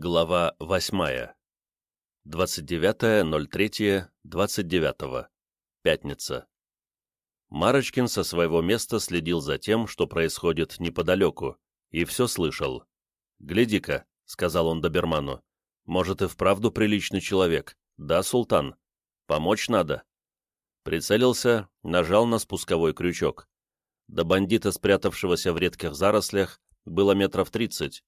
Глава 8. 29.03.29. Пятница. Марочкин со своего места следил за тем, что происходит неподалеку, и все слышал. «Гляди-ка», — сказал он доберману, — «может, и вправду приличный человек. Да, султан? Помочь надо». Прицелился, нажал на спусковой крючок. До бандита, спрятавшегося в редких зарослях, было метров тридцать,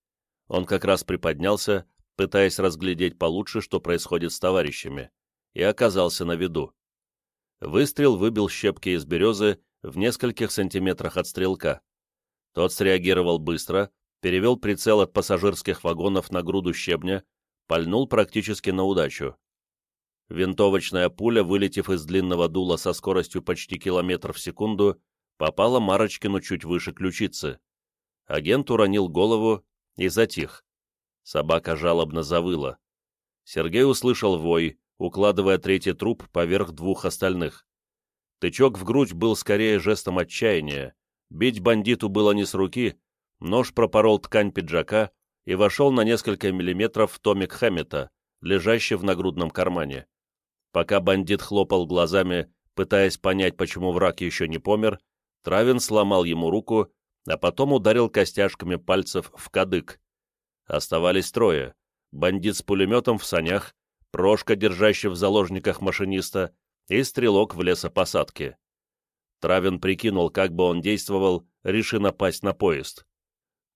он как раз приподнялся, пытаясь разглядеть получше, что происходит с товарищами, и оказался на виду. Выстрел выбил щепки из березы в нескольких сантиметрах от стрелка. Тот среагировал быстро, перевел прицел от пассажирских вагонов на груду щебня, пальнул практически на удачу. Винтовочная пуля, вылетев из длинного дула со скоростью почти километр в секунду, попала Марочкину чуть выше ключицы. Агент уронил голову и затих. Собака жалобно завыла. Сергей услышал вой, укладывая третий труп поверх двух остальных. Тычок в грудь был скорее жестом отчаяния. Бить бандиту было не с руки, нож пропорол ткань пиджака и вошел на несколько миллиметров в томик Хэммета, лежащий в нагрудном кармане. Пока бандит хлопал глазами, пытаясь понять, почему враг еще не помер, Травин сломал ему руку а потом ударил костяшками пальцев в кадык. Оставались трое. Бандит с пулеметом в санях, Прошка, держащий в заложниках машиниста, и стрелок в лесопосадке. Травин прикинул, как бы он действовал, реши напасть на поезд.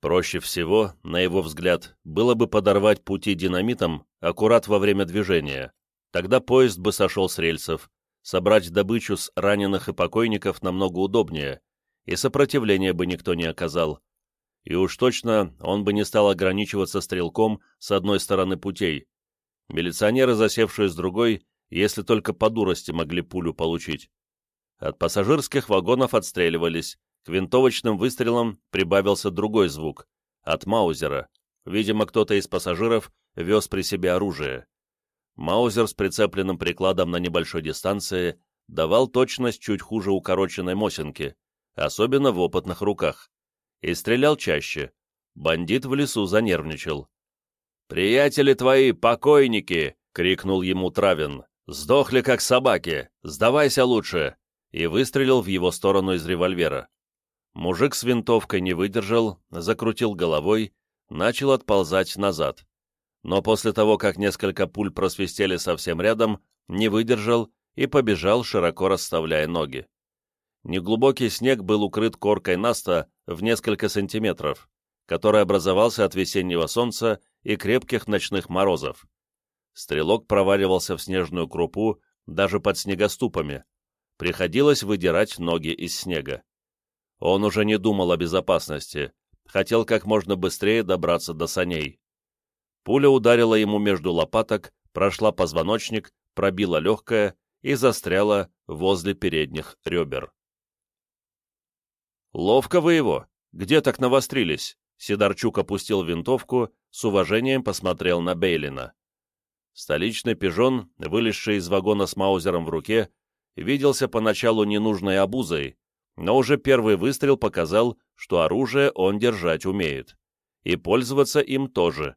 Проще всего, на его взгляд, было бы подорвать пути динамитом аккурат во время движения. Тогда поезд бы сошел с рельсов. Собрать добычу с раненых и покойников намного удобнее, и сопротивления бы никто не оказал. И уж точно он бы не стал ограничиваться стрелком с одной стороны путей. Милиционеры, засевшие с другой, если только по дурости могли пулю получить. От пассажирских вагонов отстреливались, к винтовочным выстрелам прибавился другой звук, от Маузера. Видимо, кто-то из пассажиров вез при себе оружие. Маузер с прицепленным прикладом на небольшой дистанции давал точность чуть хуже укороченной Мосинки, особенно в опытных руках, и стрелял чаще. Бандит в лесу занервничал. «Приятели твои, покойники!» — крикнул ему Травин. «Сдохли, как собаки! Сдавайся лучше!» и выстрелил в его сторону из револьвера. Мужик с винтовкой не выдержал, закрутил головой, начал отползать назад. Но после того, как несколько пуль просвистели совсем рядом, не выдержал и побежал, широко расставляя ноги. Неглубокий снег был укрыт коркой наста в несколько сантиметров, который образовался от весеннего солнца и крепких ночных морозов. Стрелок проваливался в снежную крупу даже под снегоступами. Приходилось выдирать ноги из снега. Он уже не думал о безопасности, хотел как можно быстрее добраться до саней. Пуля ударила ему между лопаток, прошла позвоночник, пробила легкое и застряла возле передних ребер. «Ловко вы его! Где так навострились?» Сидорчук опустил винтовку, с уважением посмотрел на Бейлина. Столичный пижон, вылезший из вагона с маузером в руке, виделся поначалу ненужной обузой, но уже первый выстрел показал, что оружие он держать умеет. И пользоваться им тоже.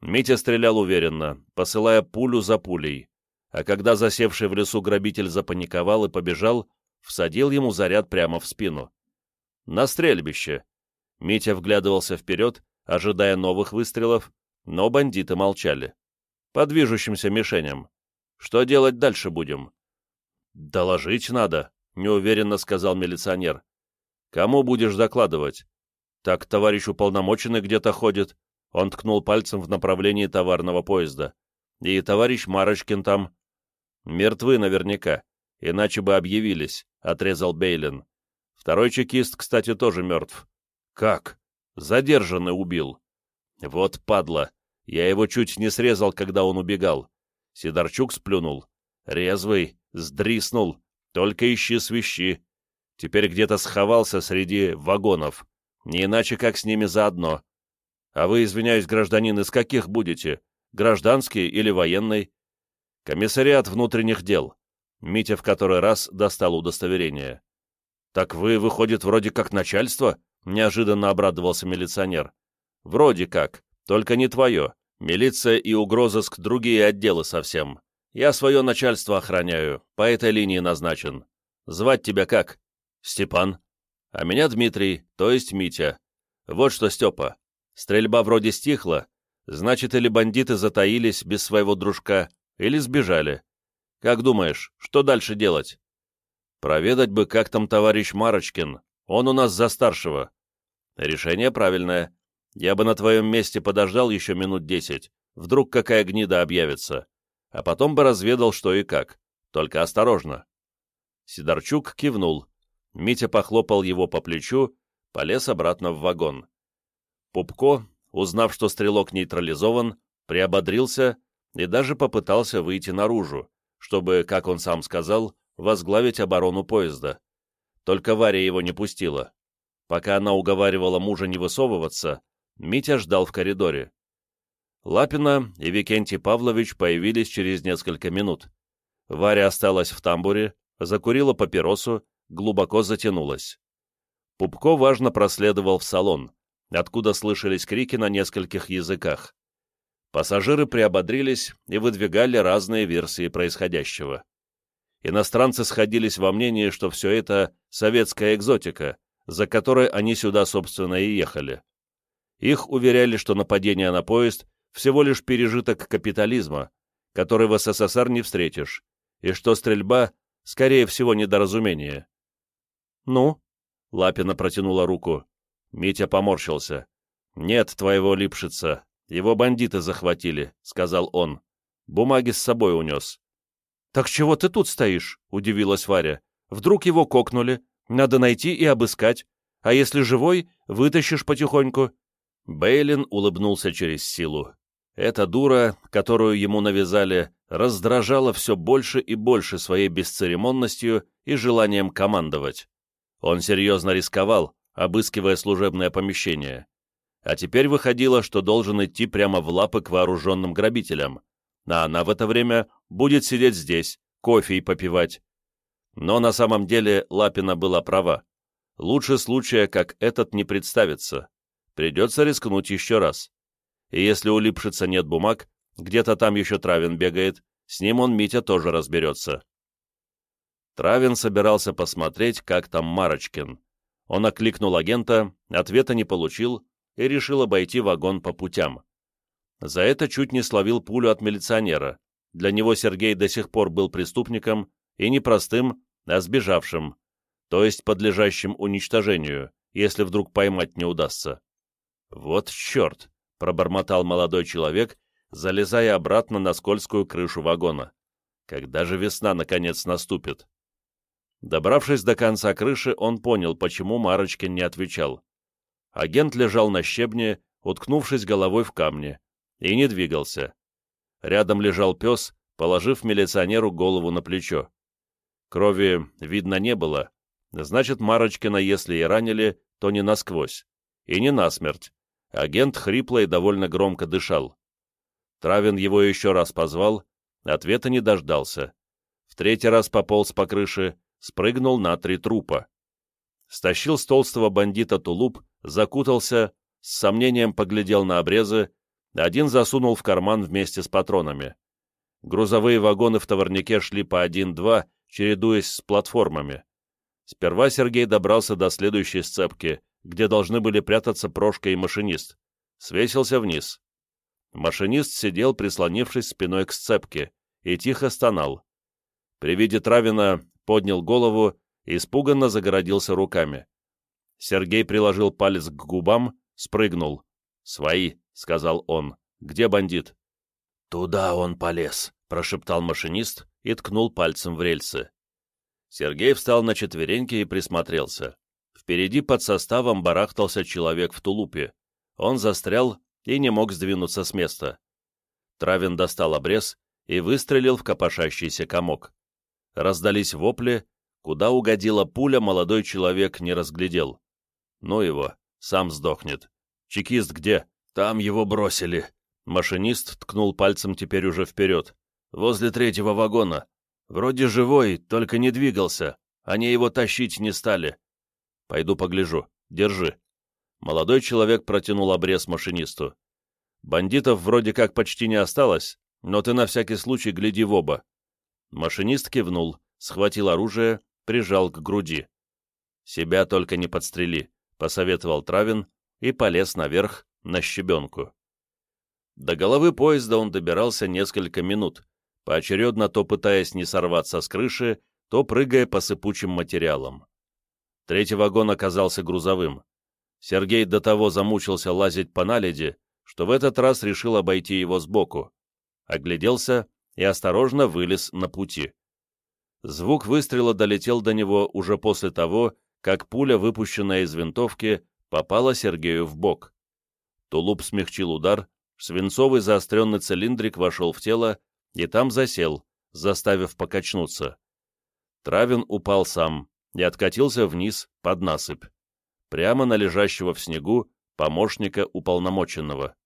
Митя стрелял уверенно, посылая пулю за пулей. А когда засевший в лесу грабитель запаниковал и побежал, всадил ему заряд прямо в спину. На стрельбище. Митя вглядывался вперед, ожидая новых выстрелов, но бандиты молчали. По движущимся мишеням. Что делать дальше будем? Доложить надо, неуверенно сказал милиционер. Кому будешь докладывать? Так товарищ уполномоченный где-то ходит. Он ткнул пальцем в направлении товарного поезда. И товарищ Марочкин там. Мертвы наверняка, иначе бы объявились, отрезал Бейлин. Второй чекист, кстати, тоже мертв. Как? Задержанный убил. Вот падла. Я его чуть не срезал, когда он убегал. Сидорчук сплюнул. Резвый, сдриснул. Только ищи свищи. Теперь где-то сховался среди вагонов. Не иначе, как с ними заодно. А вы, извиняюсь, гражданин, из каких будете? Гражданский или военный? Комиссариат внутренних дел. Митя в который раз достал удостоверение. «Так вы, выходит, вроде как начальство?» — неожиданно обрадовался милиционер. «Вроде как, только не твое. Милиция и угрозыск — другие отделы совсем. Я свое начальство охраняю, по этой линии назначен. Звать тебя как? Степан. А меня Дмитрий, то есть Митя. Вот что, Степа, стрельба вроде стихла, значит, или бандиты затаились без своего дружка, или сбежали. Как думаешь, что дальше делать? Проведать бы, как там товарищ Марочкин, он у нас за старшего. Решение правильное. Я бы на твоем месте подождал еще минут десять, вдруг какая гнида объявится, а потом бы разведал, что и как. Только осторожно. Сидорчук кивнул. Митя похлопал его по плечу, полез обратно в вагон. Пупко, узнав, что стрелок нейтрализован, приободрился и даже попытался выйти наружу, чтобы, как он сам сказал, возглавить оборону поезда. Только Варя его не пустила. Пока она уговаривала мужа не высовываться, Митя ждал в коридоре. Лапина и Викентий Павлович появились через несколько минут. Варя осталась в тамбуре, закурила папиросу, глубоко затянулась. Пупко важно проследовал в салон, откуда слышались крики на нескольких языках. Пассажиры приободрились и выдвигали разные версии происходящего. Иностранцы сходились во мнении, что все это советская экзотика, за которой они сюда, собственно, и ехали. Их уверяли, что нападение на поезд всего лишь пережиток капитализма, который в СССР не встретишь, и что стрельба, скорее всего, недоразумение. «Ну?» — Лапина протянула руку. Митя поморщился. «Нет твоего липшица. Его бандиты захватили», — сказал он. «Бумаги с собой унес». «Так чего ты тут стоишь?» — удивилась Варя. «Вдруг его кокнули. Надо найти и обыскать. А если живой, вытащишь потихоньку. Бейлин улыбнулся через силу. Эта дура, которую ему навязали, раздражала все больше и больше своей бесцеремонностью и желанием командовать. Он серьезно рисковал, обыскивая служебное помещение. А теперь выходило, что должен идти прямо в лапы к вооруженным грабителям, а она в это время будет сидеть здесь, кофе и попивать. Но на самом деле Лапина была права. Лучше случая, как этот, не представится. Придется рискнуть еще раз. И если у Липшица нет бумаг, где-то там еще Травин бегает, с ним он, Митя, тоже разберется. Травин собирался посмотреть, как там Марочкин. Он окликнул агента, ответа не получил и решил обойти вагон по путям. За это чуть не словил пулю от милиционера. Для него Сергей до сих пор был преступником, и не простым, а сбежавшим, то есть подлежащим уничтожению, если вдруг поймать не удастся. «Вот черт!» — пробормотал молодой человек, залезая обратно на скользкую крышу вагона. «Когда же весна, наконец, наступит?» Добравшись до конца крыши, он понял, почему Марочкин не отвечал. Агент лежал на щебне, уткнувшись головой в камни, и не двигался. Рядом лежал пес, положив милиционеру голову на плечо. Крови видно не было, значит, Марочкина, если и ранили, то не насквозь, и не насмерть, Агент хрипло и довольно громко дышал. Травин его еще раз позвал, ответа не дождался. В третий раз пополз по крыше, спрыгнул на три трупа. Стащил с толстого бандита тулуп, закутался, с сомнением поглядел на обрезы, один засунул в карман вместе с патронами. Грузовые вагоны в товарнике шли по один-два, чередуясь с платформами. Сперва Сергей добрался до следующей сцепки, где должны были прятаться Прошка и машинист, свесился вниз. Машинист сидел, прислонившись спиной к сцепке, и тихо стонал. При виде Травина поднял голову и испуганно загородился руками. Сергей приложил палец к губам, спрыгнул. «Свои», — сказал он. «Где бандит?» «Туда он полез», — прошептал машинист и ткнул пальцем в рельсы. Сергей встал на четвереньки и присмотрелся. Впереди под составом барахтался человек в тулупе. Он застрял и не мог сдвинуться с места. Травин достал обрез и выстрелил в копошащийся комок. Раздались вопли, куда угодила пуля, молодой человек не разглядел. Ну его, сам сдохнет. Чекист где? Там его бросили. Машинист ткнул пальцем теперь уже вперед. Возле третьего вагона. Вроде живой, только не двигался. Они его тащить не стали. Пойду погляжу. Держи». Молодой человек протянул обрез машинисту. Бандитов вроде как почти не осталось, но ты на всякий случай гляди в оба». Машинист кивнул, схватил оружие, прижал к груди. «Себя только не подстрели», — посоветовал Травин и полез наверх на щебенку. До головы поезда он добирался несколько минут, поочередно то пытаясь не сорваться с крыши, то прыгая по сыпучим материалам. Третий вагон оказался грузовым. Сергей до того замучился лазить по наледи, что в этот раз решил обойти его сбоку. Огляделся и осторожно вылез на пути. Звук выстрела долетел до него уже после того, как пуля, выпущенная из винтовки, попала Сергею в бок. Тулуп смягчил удар, свинцовый заостренный цилиндрик вошел в тело и там засел, заставив покачнуться. Травин упал сам и откатился вниз под насыпь, прямо на лежащего в снегу помощника уполномоченного.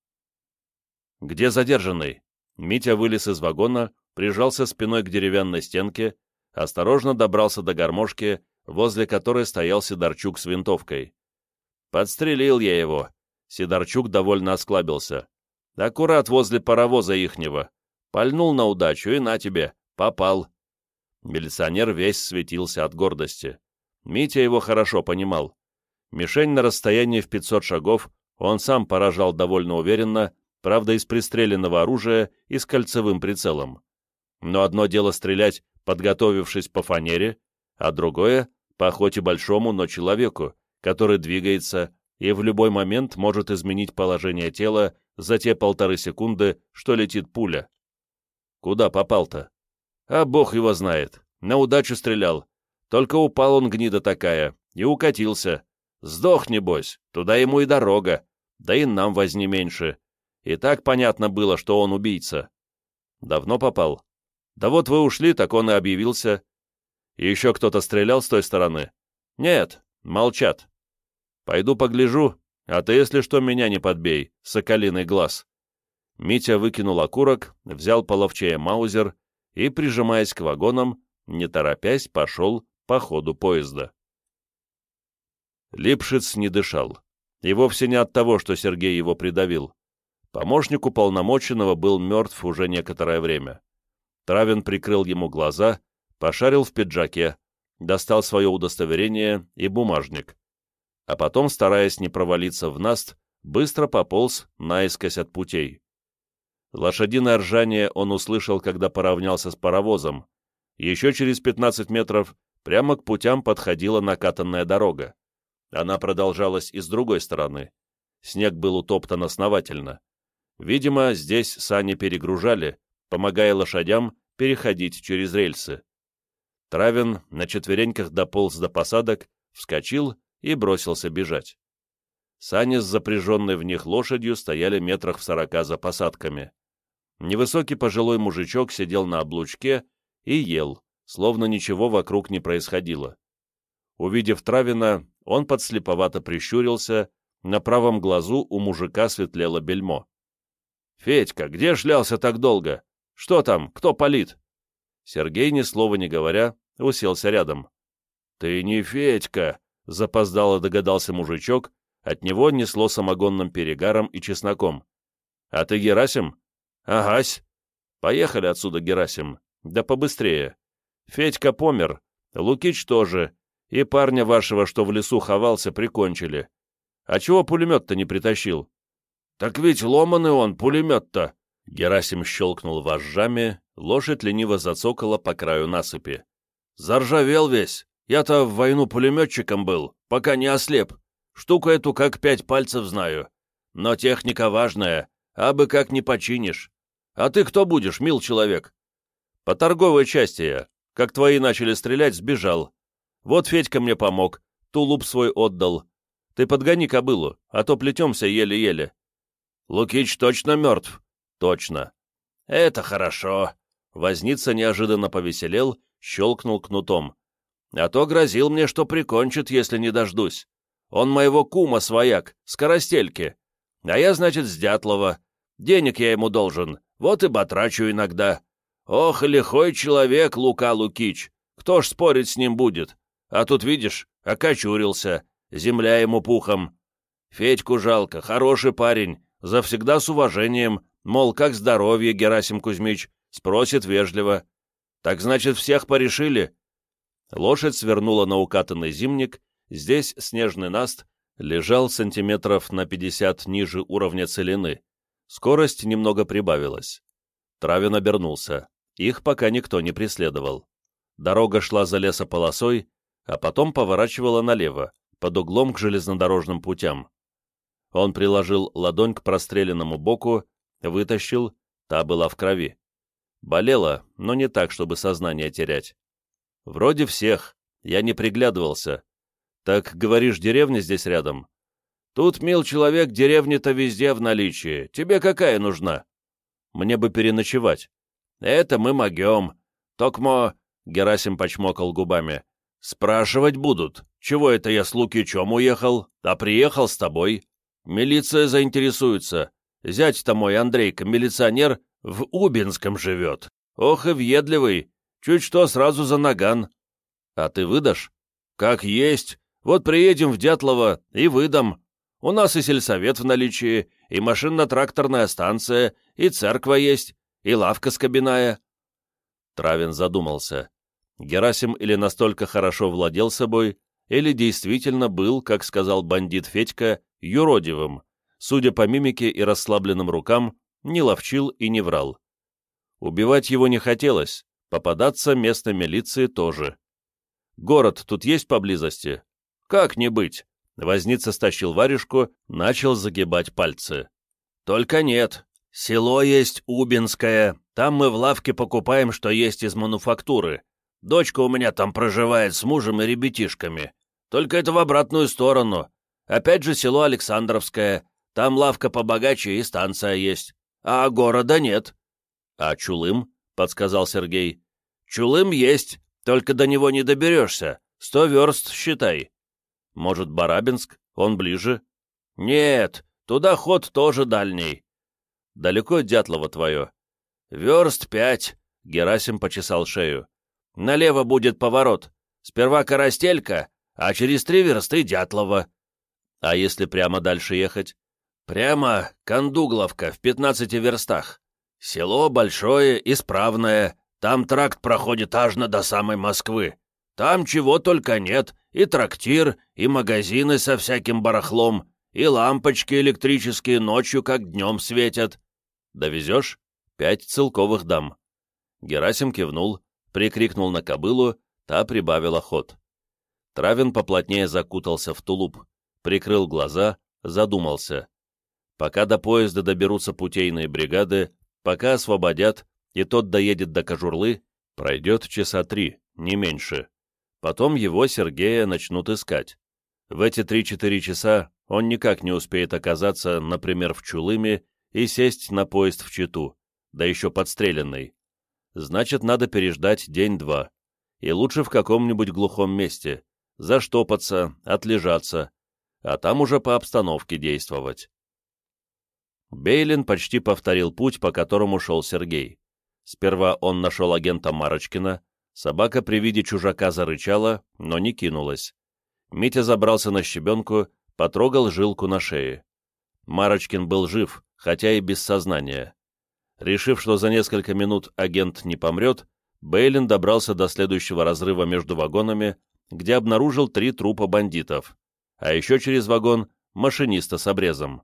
«Где задержанный?» Митя вылез из вагона, прижался спиной к деревянной стенке, осторожно добрался до гармошки, возле которой стоял Сидорчук с винтовкой. «Подстрелил я его!» Сидорчук довольно осклабился. «Аккурат возле паровоза ихнего. Пальнул на удачу, и на тебе, попал». Милиционер весь светился от гордости. Митя его хорошо понимал. Мишень на расстоянии в 500 шагов он сам поражал довольно уверенно, правда, из пристреленного оружия и с кольцевым прицелом. Но одно дело стрелять подготовившись по фанере, а другое — по охоте большому, но человеку, который двигается и в любой момент может изменить положение тела за те полторы секунды, что летит пуля. Куда попал-то? А бог его знает. На удачу стрелял. Только упал он, гнида такая, и укатился. Сдох, небось, туда ему и дорога, да и нам возни меньше. И так понятно было, что он убийца. Давно попал? Да вот вы ушли, так он и объявился. И еще кто-то стрелял с той стороны? Нет, молчат. Пойду погляжу, а ты, если что, меня не подбей, соколиный глаз. Митя выкинул окурок, взял половчее маузер и, прижимаясь к вагонам, не торопясь, пошел по ходу поезда. Липшиц не дышал. И вовсе не от того, что Сергей его придавил. Помощник уполномоченного был мертв уже некоторое время. Травин прикрыл ему глаза, пошарил в пиджаке, достал свое удостоверение и бумажник. А потом, стараясь не провалиться в наст, быстро пополз наискось от путей. Лошадиное ржание он услышал, когда поравнялся с паровозом. Еще через 15 метров прямо к путям подходила накатанная дорога. Она продолжалась и с другой стороны. Снег был утоптан основательно. Видимо, здесь сани перегружали, помогая лошадям переходить через рельсы. Травин на четвереньках дополз до посадок, вскочил и бросился бежать. Сани с запряженной в них лошадью стояли метрах в сорока за посадками. Невысокий пожилой мужичок сидел на облучке и ел, словно ничего вокруг не происходило. Увидев Травина, он подслеповато прищурился, на правом глазу у мужика светлело бельмо. «Федька, где шлялся так долго? Что там? Кто палит?» Сергей, ни слова не говоря, уселся рядом. «Ты не Федька!» — запоздало догадался мужичок, от него несло самогонным перегаром и чесноком. «А ты Герасим?» «Агась!» «Поехали отсюда, Герасим. Да побыстрее. Федька помер, Лукич тоже, и парня вашего, что в лесу ховался, прикончили. А чего пулемет-то не притащил?» «Так ведь ломаный он, пулемет-то!» Герасим щелкнул вожжами, лошадь лениво зацокала по краю насыпи. «Заржавел весь! Я-то в войну пулеметчиком был, пока не ослеп. Штуку эту как пять пальцев знаю. Но техника важная, а бы как не починишь. А ты кто будешь, мил человек?» «По торговой части я. Как твои начали стрелять, сбежал. Вот Федька мне помог, тулуп свой отдал. Ты подгони кобылу, а то плетемся еле-еле». «Лукич точно мертв?» Точно. Это хорошо. Возница неожиданно повеселел, щелкнул кнутом. А то грозил мне, что прикончит, если не дождусь. Он моего кума свояк, скоростельки. А я, значит, с Дятлова. Денег я ему должен, вот и батрачу иногда. Ох, лихой человек, Лука Лукич. Кто ж спорить с ним будет? А тут, видишь, окочурился, земля ему пухом. Федьку жалко, хороший парень, завсегда с уважением, мол, как здоровье, Герасим Кузьмич, спросит вежливо. Так значит, всех порешили? Лошадь свернула на укатанный зимник, здесь снежный наст лежал сантиметров на 50 ниже уровня целины. Скорость немного прибавилась. Травин обернулся. Их пока никто не преследовал. Дорога шла за лесополосой, а потом поворачивала налево, под углом к железнодорожным путям. Он приложил ладонь к простреленному боку, вытащил, та была в крови. Болела, но не так, чтобы сознание терять. Вроде всех, я не приглядывался. Так, говоришь, деревня здесь рядом? Тут, мил человек, деревня-то везде в наличии. Тебе какая нужна? Мне бы переночевать. Это мы могем. Токмо, Герасим почмокал губами, спрашивать будут, чего это я с Лукичом уехал, а приехал с тобой. Милиция заинтересуется. Зять-то мой Андрейка, милиционер, в Убинском живет. Ох и въедливый. Чуть что, сразу за наган. А ты выдашь? Как есть. Вот приедем в Дятлово и выдам. У нас и сельсовет в наличии, и машинно-тракторная станция, и церковь есть, и лавка скобяная. Травин задумался. Герасим или настолько хорошо владел собой, или действительно был, как сказал бандит Федька, юродивым, судя по мимике и расслабленным рукам, не ловчил и не врал. Убивать его не хотелось, попадаться местной милиции тоже. Город тут есть поблизости? Как не быть? Возница стащил варежку, начал загибать пальцы. Только нет. Село есть Убинское. Там мы в лавке покупаем, что есть из мануфактуры. Дочка у меня там проживает с мужем и ребятишками. Только это в обратную сторону. Опять же село Александровское. Там лавка побогаче и станция есть. А города нет. — А Чулым? — подсказал Сергей. — Чулым есть, только до него не доберешься. Сто верст, считай. — Может, Барабинск? Он ближе? — Нет, туда ход тоже дальний. — Далеко Дятлово твое? — Верст пять. Герасим почесал шею. — Налево будет поворот. Сперва Коростелька, а через три версты Дятлова. А если прямо дальше ехать? Прямо Кондугловка в пятнадцати верстах. Село большое, исправное, там тракт проходит аж до самой Москвы. Там чего только нет, и трактир, и магазины со всяким барахлом, и лампочки электрические ночью как днем светят. Довезешь? Пять целковых дам. Герасим кивнул, прикрикнул на кобылу, та прибавила ход. Травин поплотнее закутался в тулуп, прикрыл глаза, задумался. Пока до поезда доберутся путейные бригады, пока освободят, и тот доедет до Кожурлы, пройдет часа три, не меньше. Потом его, Сергея, начнут искать. В эти три-четыре часа он никак не успеет оказаться, например, в Чулыме и сесть на поезд в Читу, да еще подстреленный. Значит, надо переждать день-два. И лучше в каком-нибудь глухом месте, заштопаться, отлежаться, а там уже по обстановке действовать. Бейлин почти повторил путь, по которому шел Сергей. Сперва он нашел агента Марочкина, собака при виде чужака зарычала, но не кинулась. Митя забрался на щебенку, потрогал жилку на шее. Марочкин был жив, хотя и без сознания. Решив, что за несколько минут агент не помрет, Бейлин добрался до следующего разрыва между вагонами, где обнаружил три трупа бандитов, а еще через вагон машиниста с обрезом.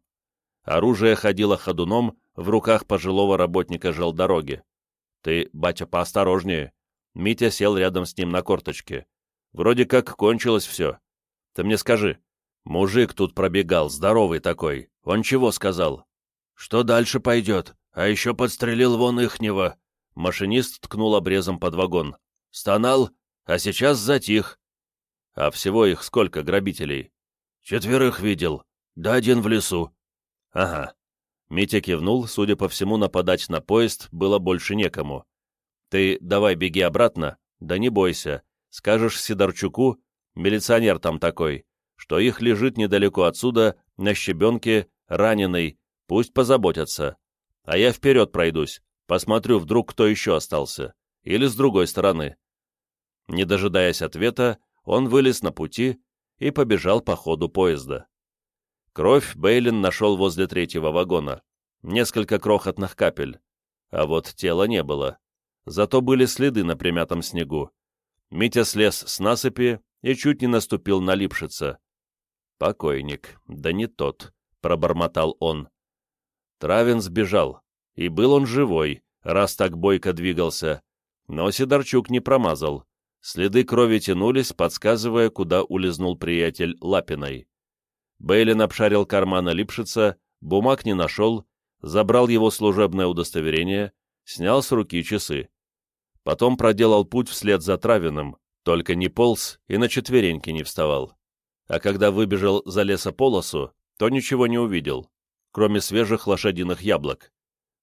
Оружие ходило ходуном в руках пожилого работника желдороги. «Ты, батя, поосторожнее». Митя сел рядом с ним на корточке. «Вроде как кончилось все. Ты мне скажи, мужик тут пробегал, здоровый такой. Он чего сказал?» «Что дальше пойдет? А еще подстрелил вон ихнего». Машинист ткнул обрезом под вагон. «Стонал, а сейчас затих. А всего их сколько грабителей? Четверых видел. Да один в лесу. Ага. Митя кивнул, судя по всему, нападать на поезд было больше некому. Ты давай беги обратно, да не бойся. Скажешь Сидорчуку, милиционер там такой, что их лежит недалеко отсюда, на щебенке, раненый, пусть позаботятся. А я вперед пройдусь, посмотрю, вдруг кто еще остался. Или с другой стороны. Не дожидаясь ответа, он вылез на пути и побежал по ходу поезда. Кровь Бейлин нашел возле третьего вагона. Несколько крохотных капель. А вот тела не было. Зато были следы на примятом снегу. Митя слез с насыпи и чуть не наступил на липшица. «Покойник, да не тот», — пробормотал он. Травин сбежал, и был он живой, раз так бойко двигался, но Сидорчук не промазал. Следы крови тянулись, подсказывая, куда улизнул приятель Лапиной. Бейлин обшарил карманы Липшица, бумаг не нашел, забрал его служебное удостоверение, снял с руки часы. Потом проделал путь вслед за Травиным, только не полз и на четвереньки не вставал. А когда выбежал за лесополосу, то ничего не увидел, кроме свежих лошадиных яблок.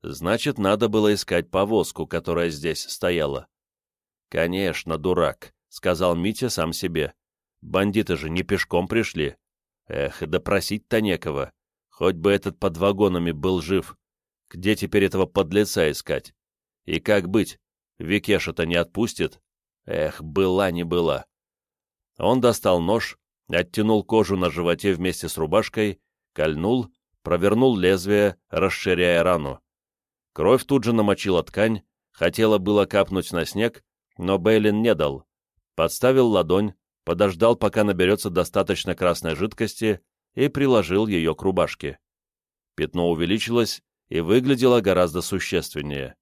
Значит, надо было искать повозку, которая здесь стояла. «Конечно, дурак», — сказал Митя сам себе. «Бандиты же не пешком пришли. Эх, допросить-то некого. Хоть бы этот под вагонами был жив. Где теперь этого подлеца искать? И как быть? Викеша-то не отпустит? Эх, была не была». Он достал нож, оттянул кожу на животе вместе с рубашкой, кольнул, провернул лезвие, расширяя рану. Кровь тут же намочила ткань, хотела было капнуть на снег, но Бейлин не дал. Подставил ладонь, подождал, пока наберется достаточно красной жидкости, и приложил ее к рубашке. Пятно увеличилось и выглядело гораздо существеннее.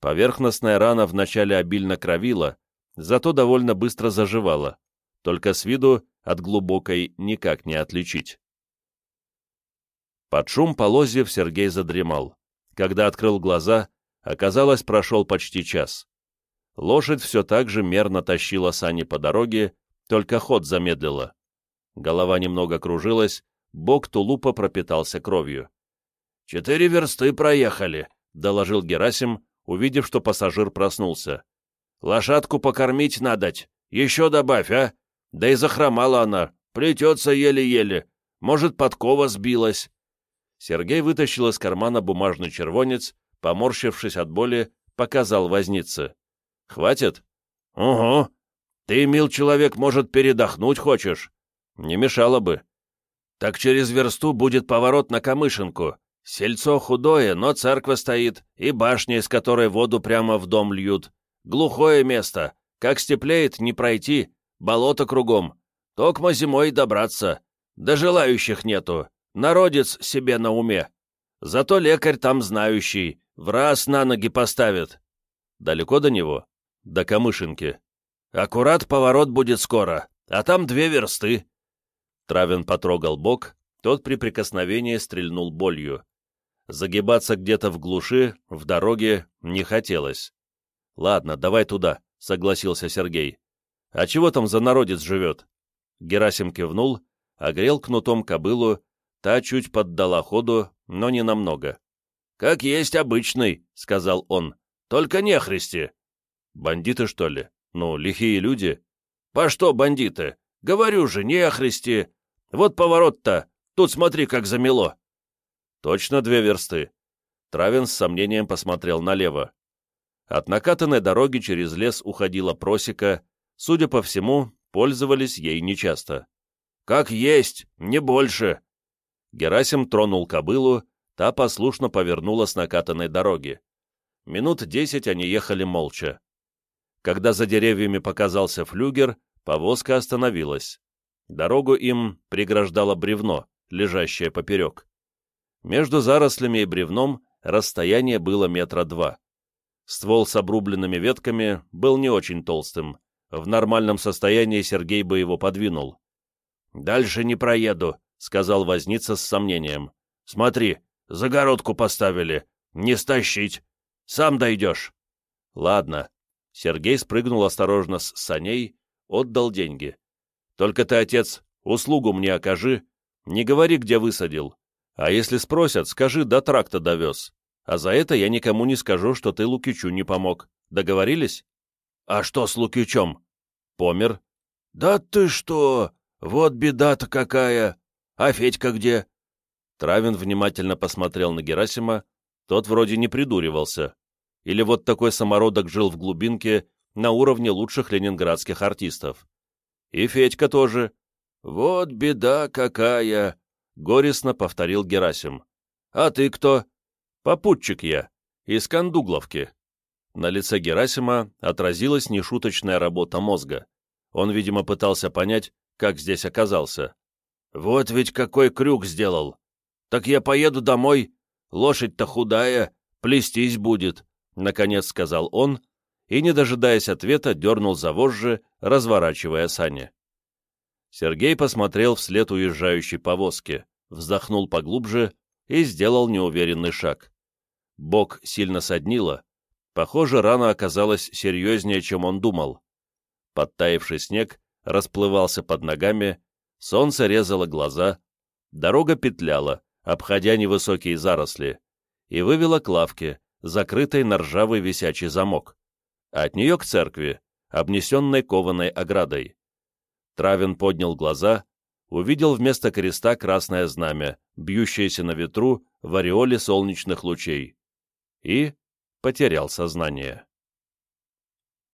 Поверхностная рана вначале обильно кровила, зато довольно быстро заживала, только с виду от глубокой никак не отличить. Под шум полозьев Сергей задремал. Когда открыл глаза, оказалось, прошел почти час. Лошадь все так же мерно тащила сани по дороге, только ход замедлила. Голова немного кружилась, бок тулупа пропитался кровью. «Четыре версты проехали», — доложил Герасим, увидев, что пассажир проснулся. «Лошадку покормить надоть. Еще добавь, а? Да и захромала она, плетется еле-еле. Может, подкова сбилась». Сергей вытащил из кармана бумажный червонец, поморщившись от боли, показал вознице. «Хватит?» «Угу. Ты, мил человек, может, передохнуть хочешь?» «Не мешало бы». «Так через версту будет поворот на Камышинку. Сельцо худое, но церковь стоит, и башня, из которой воду прямо в дом льют. Глухое место. Как степлеет, не пройти. Болото кругом. Токмо зимой добраться. Да желающих нету. Народец себе на уме. Зато лекарь там знающий, в раз на ноги поставит. Далеко до него? До Камышинки. Аккурат поворот будет скоро, а там две версты. Травин потрогал бок, тот при прикосновении стрельнул болью. Загибаться где-то в глуши, в дороге, не хотелось. «Ладно, давай туда», — согласился Сергей. «А чего там за народец живет?» Герасим кивнул, огрел кнутом кобылу Та чуть поддала ходу, но не намного. «Как есть обычный», — сказал он. «Только не христи». «Бандиты, что ли? Ну, лихие люди». «По что бандиты? Говорю же, не христи. Вот поворот-то. Тут смотри, как замело». «Точно две версты». Травин с сомнением посмотрел налево. От накатанной дороги через лес уходила просека, судя по всему, пользовались ей нечасто. «Как есть, не больше», Герасим тронул кобылу, та послушно повернула с накатанной дороги. Минут десять они ехали молча. Когда за деревьями показался флюгер, повозка остановилась. Дорогу им преграждало бревно, лежащее поперек. Между зарослями и бревном расстояние было метра два. Ствол с обрубленными ветками был не очень толстым. В нормальном состоянии Сергей бы его подвинул. «Дальше не проеду», — сказал возница с сомнением. «Смотри, загородку поставили. Не стащить. Сам дойдешь». «Ладно». Сергей спрыгнул осторожно с саней, отдал деньги. «Только ты, отец, услугу мне окажи. Не говори, где высадил. А если спросят, скажи, до тракта довез. А за это я никому не скажу, что ты Лукичу не помог. Договорились?» «А что с Лукичом?» «Помер». «Да ты что? Вот беда-то какая! А Федька где?» Травин внимательно посмотрел на Герасима, тот вроде не придуривался. Или вот такой самородок жил в глубинке на уровне лучших ленинградских артистов. И Федька тоже. «Вот беда какая! — горестно повторил Герасим. «А ты кто?» «Попутчик я, из Кандугловки». На лице Герасима отразилась нешуточная работа мозга. Он, видимо, пытался понять, как здесь оказался. «Вот ведь какой крюк сделал! Так я поеду домой, лошадь-то худая, плестись будет», — наконец сказал он, и, не дожидаясь ответа, дернул за вожжи, разворачивая сани. Сергей посмотрел вслед уезжающей повозки, вздохнул поглубже и сделал неуверенный шаг. Бок сильно соднило. Похоже, рана оказалась серьезнее, чем он думал. Подтаивший снег расплывался под ногами, солнце резало глаза, дорога петляла, обходя невысокие заросли, и вывела к лавке, закрытой на ржавый висячий замок от нее к церкви, обнесенной кованой оградой. Травин поднял глаза, увидел вместо креста красное знамя, бьющееся на ветру в ореоле солнечных лучей, и потерял сознание.